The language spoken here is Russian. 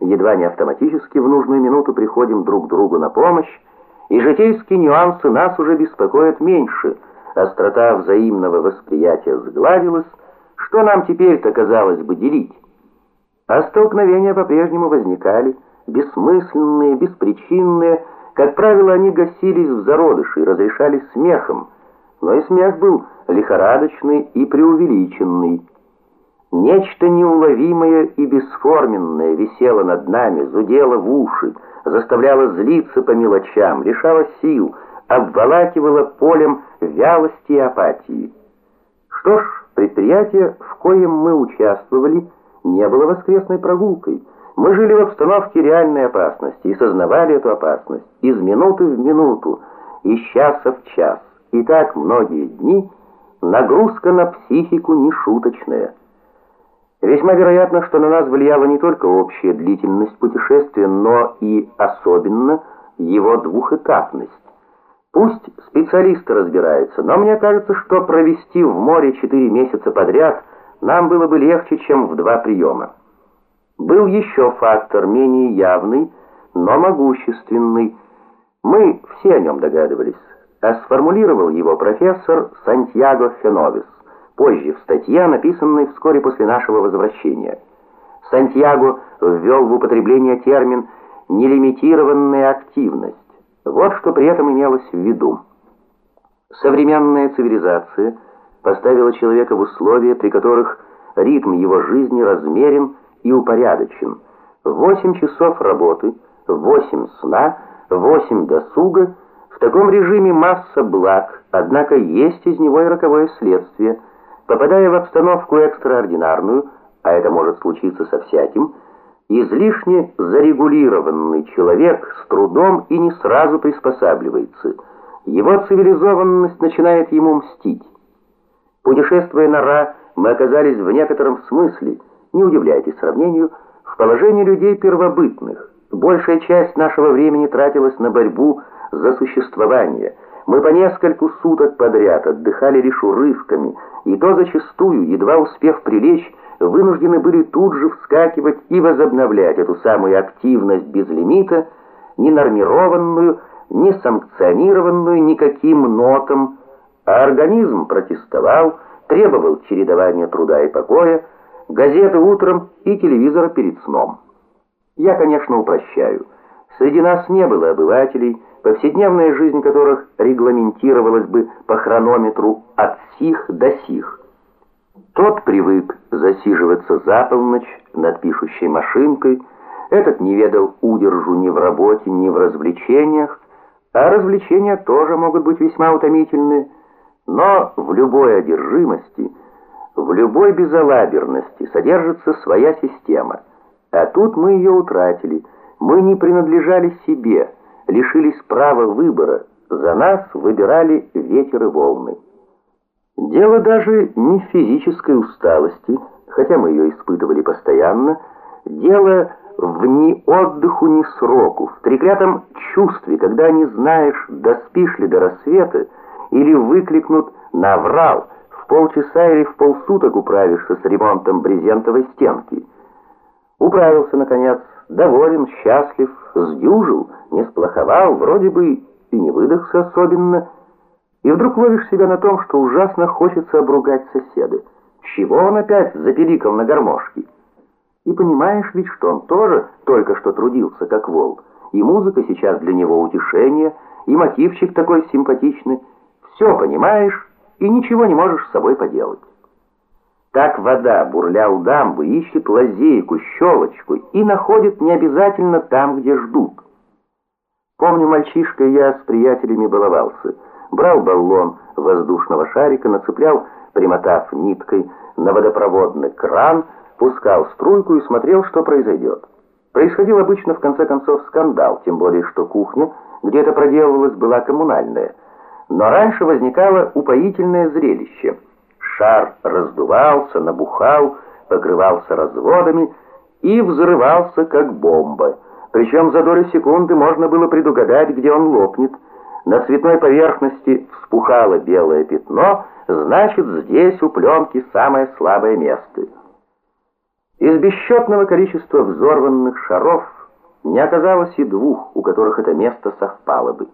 едва не автоматически в нужную минуту приходим друг другу на помощь, и житейские нюансы нас уже беспокоят меньше, острота взаимного восприятия сгладилась, что нам теперь-то казалось бы делить? А столкновения по-прежнему возникали, бессмысленные, беспричинные, как правило, они гасились в зародыше и разрешались смехом, но и смех был лихорадочный и преувеличенный. Нечто неуловимое и бесформенное висело над нами, зудело в уши, заставляло злиться по мелочам, лишало сил, обволакивало полем вялости и апатии. Что ж, предприятие, в коем мы участвовали, не было воскресной прогулкой. Мы жили в обстановке реальной опасности и сознавали эту опасность из минуты в минуту, из часа в час. И так многие дни нагрузка на психику нешуточная. Весьма вероятно, что на нас влияла не только общая длительность путешествия, но и особенно его двухэтапность. Пусть специалисты разбираются, но мне кажется, что провести в море четыре месяца подряд нам было бы легче, чем в два приема. Был еще фактор, менее явный, но могущественный. Мы все о нем догадывались, а сформулировал его профессор Сантьяго Феновис позже в статье, написанной вскоре после нашего возвращения. Сантьяго ввел в употребление термин «нелимитированная активность». Вот что при этом имелось в виду. Современная цивилизация поставила человека в условия, при которых ритм его жизни размерен и упорядочен. Восемь часов работы, восемь сна, восемь досуга – в таком режиме масса благ, однако есть из него и роковое следствие – Попадая в обстановку экстраординарную, а это может случиться со всяким, излишне зарегулированный человек с трудом и не сразу приспосабливается. Его цивилизованность начинает ему мстить. Путешествуя на Ра, мы оказались в некотором смысле, не удивляйтесь сравнению, в положении людей первобытных. Большая часть нашего времени тратилась на борьбу за существование – мы по нескольку суток подряд отдыхали лишь урывками, и то зачастую, едва успев прилечь, вынуждены были тут же вскакивать и возобновлять эту самую активность без лимита, не нормированную, не санкционированную никаким нотом, а организм протестовал, требовал чередования труда и покоя, газеты утром и телевизора перед сном. Я, конечно, упрощаю. Среди нас не было обывателей, повседневная жизнь которых регламентировалась бы по хронометру от сих до сих. Тот привык засиживаться за полночь над пишущей машинкой, этот не ведал удержу ни в работе, ни в развлечениях, а развлечения тоже могут быть весьма утомительны, но в любой одержимости, в любой безалаберности содержится своя система, а тут мы ее утратили, мы не принадлежали себе, лишились права выбора, за нас выбирали ветер и волны. Дело даже не в физической усталости, хотя мы ее испытывали постоянно, дело в ни отдыху, ни сроку, в треклятом чувстве, когда не знаешь, доспишь ли до рассвета, или выкликнут «наврал», в полчаса или в полсуток управишься с ремонтом брезентовой стенки. Управился, наконец, доволен, счастлив, сдюжил, не сплоховал, вроде бы и не выдохся особенно, и вдруг ловишь себя на том, что ужасно хочется обругать соседа. Чего он опять запеликал на гармошке? И понимаешь ведь, что он тоже только что трудился, как вол, и музыка сейчас для него утешение, и мотивчик такой симпатичный. Все понимаешь, и ничего не можешь с собой поделать. Так вода, бурля у дамбы, ищет лазейку, щелочку и находит не обязательно там, где ждут. Помню, мальчишкой я с приятелями баловался. Брал баллон воздушного шарика, нацеплял, примотав ниткой на водопроводный кран, пускал струйку и смотрел, что произойдет. Происходил обычно в конце концов скандал, тем более что кухня, где это проделывалось, была коммунальная. Но раньше возникало упоительное зрелище – Шар раздувался, набухал, покрывался разводами и взрывался, как бомба. Причем за долю секунды можно было предугадать, где он лопнет. На цветной поверхности вспухало белое пятно, значит, здесь у пленки самое слабое место. Из бесчетного количества взорванных шаров не оказалось и двух, у которых это место совпало бы.